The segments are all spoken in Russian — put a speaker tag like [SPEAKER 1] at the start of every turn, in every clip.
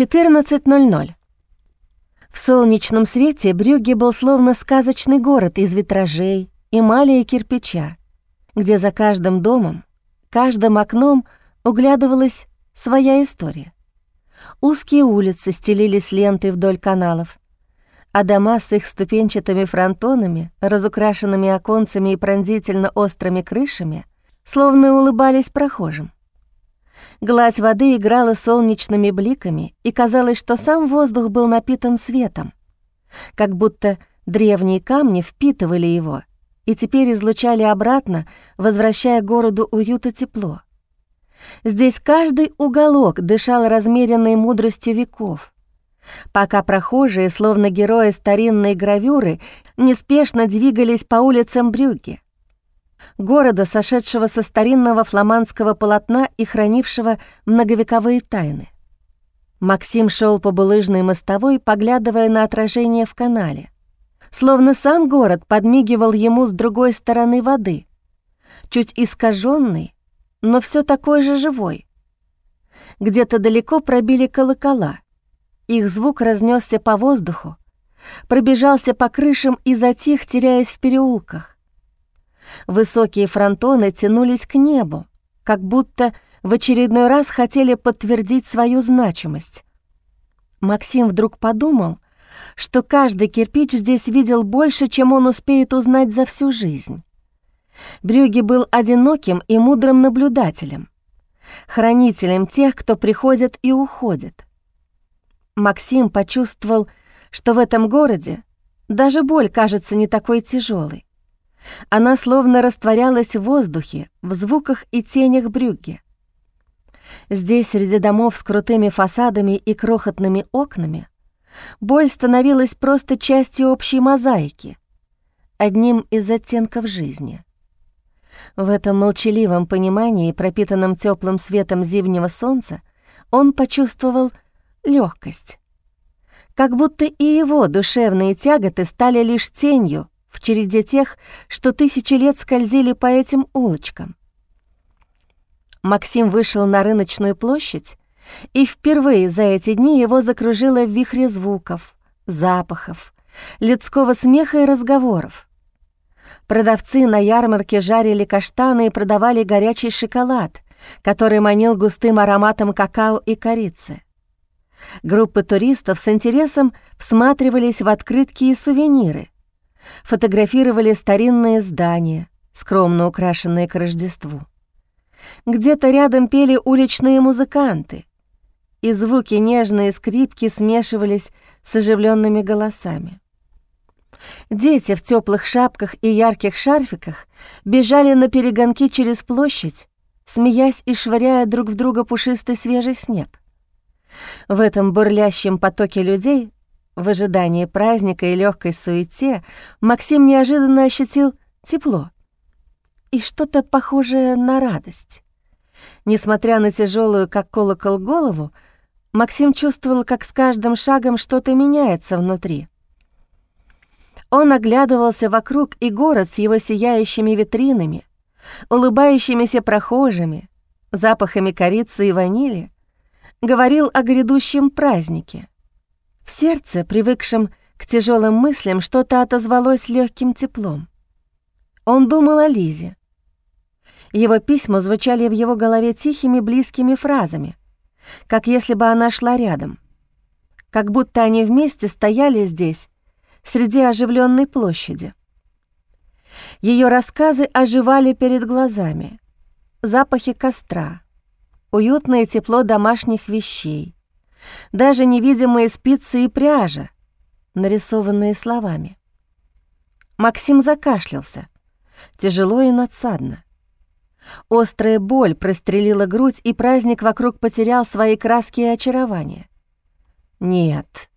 [SPEAKER 1] 14.00. В солнечном свете Брюгге был словно сказочный город из витражей, эмали и кирпича, где за каждым домом, каждым окном углядывалась своя история. Узкие улицы стелились лентой вдоль каналов, а дома с их ступенчатыми фронтонами, разукрашенными оконцами и пронзительно острыми крышами, словно улыбались прохожим. Гладь воды играла солнечными бликами, и казалось, что сам воздух был напитан светом, как будто древние камни впитывали его и теперь излучали обратно, возвращая городу уют и тепло. Здесь каждый уголок дышал размеренной мудростью веков, пока прохожие, словно герои старинной гравюры, неспешно двигались по улицам Брюгге города, сошедшего со старинного фламандского полотна и хранившего многовековые тайны. Максим шел по булыжной мостовой, поглядывая на отражение в канале. Словно сам город подмигивал ему с другой стороны воды, чуть искаженный, но все такой же живой. Где-то далеко пробили колокола. Их звук разнесся по воздуху, пробежался по крышам и затих, теряясь в переулках. Высокие фронтоны тянулись к небу, как будто в очередной раз хотели подтвердить свою значимость. Максим вдруг подумал, что каждый кирпич здесь видел больше, чем он успеет узнать за всю жизнь. Брюги был одиноким и мудрым наблюдателем, хранителем тех, кто приходит и уходит. Максим почувствовал, что в этом городе даже боль кажется не такой тяжелой. Она словно растворялась в воздухе, в звуках и тенях брюгге. Здесь, среди домов с крутыми фасадами и крохотными окнами, боль становилась просто частью общей мозаики, одним из оттенков жизни. В этом молчаливом понимании, пропитанном теплым светом зимнего солнца, он почувствовал легкость, как будто и его душевные тяготы стали лишь тенью в череде тех, что тысячи лет скользили по этим улочкам. Максим вышел на рыночную площадь, и впервые за эти дни его закружило в вихре звуков, запахов, людского смеха и разговоров. Продавцы на ярмарке жарили каштаны и продавали горячий шоколад, который манил густым ароматом какао и корицы. Группы туристов с интересом всматривались в открытки и сувениры, фотографировали старинные здания, скромно украшенные к Рождеству. Где-то рядом пели уличные музыканты, и звуки нежные скрипки смешивались с оживленными голосами. Дети в теплых шапках и ярких шарфиках бежали на перегонки через площадь, смеясь и швыряя друг в друга пушистый свежий снег. В этом бурлящем потоке людей в ожидании праздника и легкой суете Максим неожиданно ощутил тепло и что-то похожее на радость. Несмотря на тяжелую, как колокол, голову, Максим чувствовал, как с каждым шагом что-то меняется внутри. Он оглядывался вокруг, и город с его сияющими витринами, улыбающимися прохожими, запахами корицы и ванили, говорил о грядущем празднике. Сердце, привыкшем к тяжелым мыслям, что-то отозвалось легким теплом. Он думал о Лизе. Его письма звучали в его голове тихими близкими фразами, как если бы она шла рядом, как будто они вместе стояли здесь, среди оживленной площади. Ее рассказы оживали перед глазами. Запахи костра, уютное тепло домашних вещей, даже невидимые спицы и пряжа, нарисованные словами. Максим закашлялся, тяжело и надсадно. Острая боль прострелила грудь, и праздник вокруг потерял свои краски и очарования. «Нет,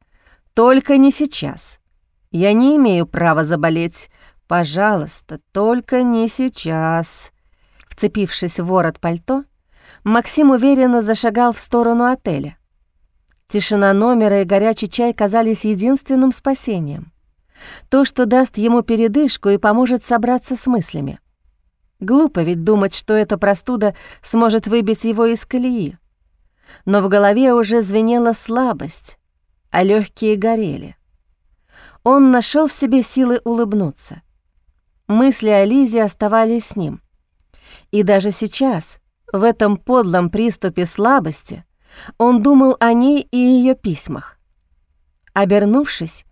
[SPEAKER 1] только не сейчас. Я не имею права заболеть. Пожалуйста, только не сейчас». Вцепившись в ворот пальто, Максим уверенно зашагал в сторону отеля. Тишина номера и горячий чай казались единственным спасением. То, что даст ему передышку и поможет собраться с мыслями. Глупо ведь думать, что эта простуда сможет выбить его из колеи. но в голове уже звенела слабость, а легкие горели. Он нашел в себе силы улыбнуться. Мысли о Лизе оставались с ним. И даже сейчас, в этом подлом приступе слабости, он думал о ней и ее письмах. Обернувшись,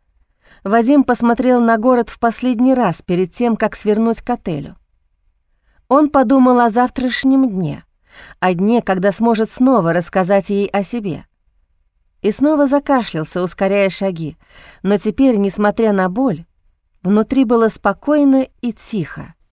[SPEAKER 1] Вадим посмотрел на город в последний раз перед тем, как свернуть к отелю. Он подумал о завтрашнем дне, о дне, когда сможет снова рассказать ей о себе. И снова закашлялся, ускоряя шаги, но теперь, несмотря на боль, внутри было спокойно и тихо.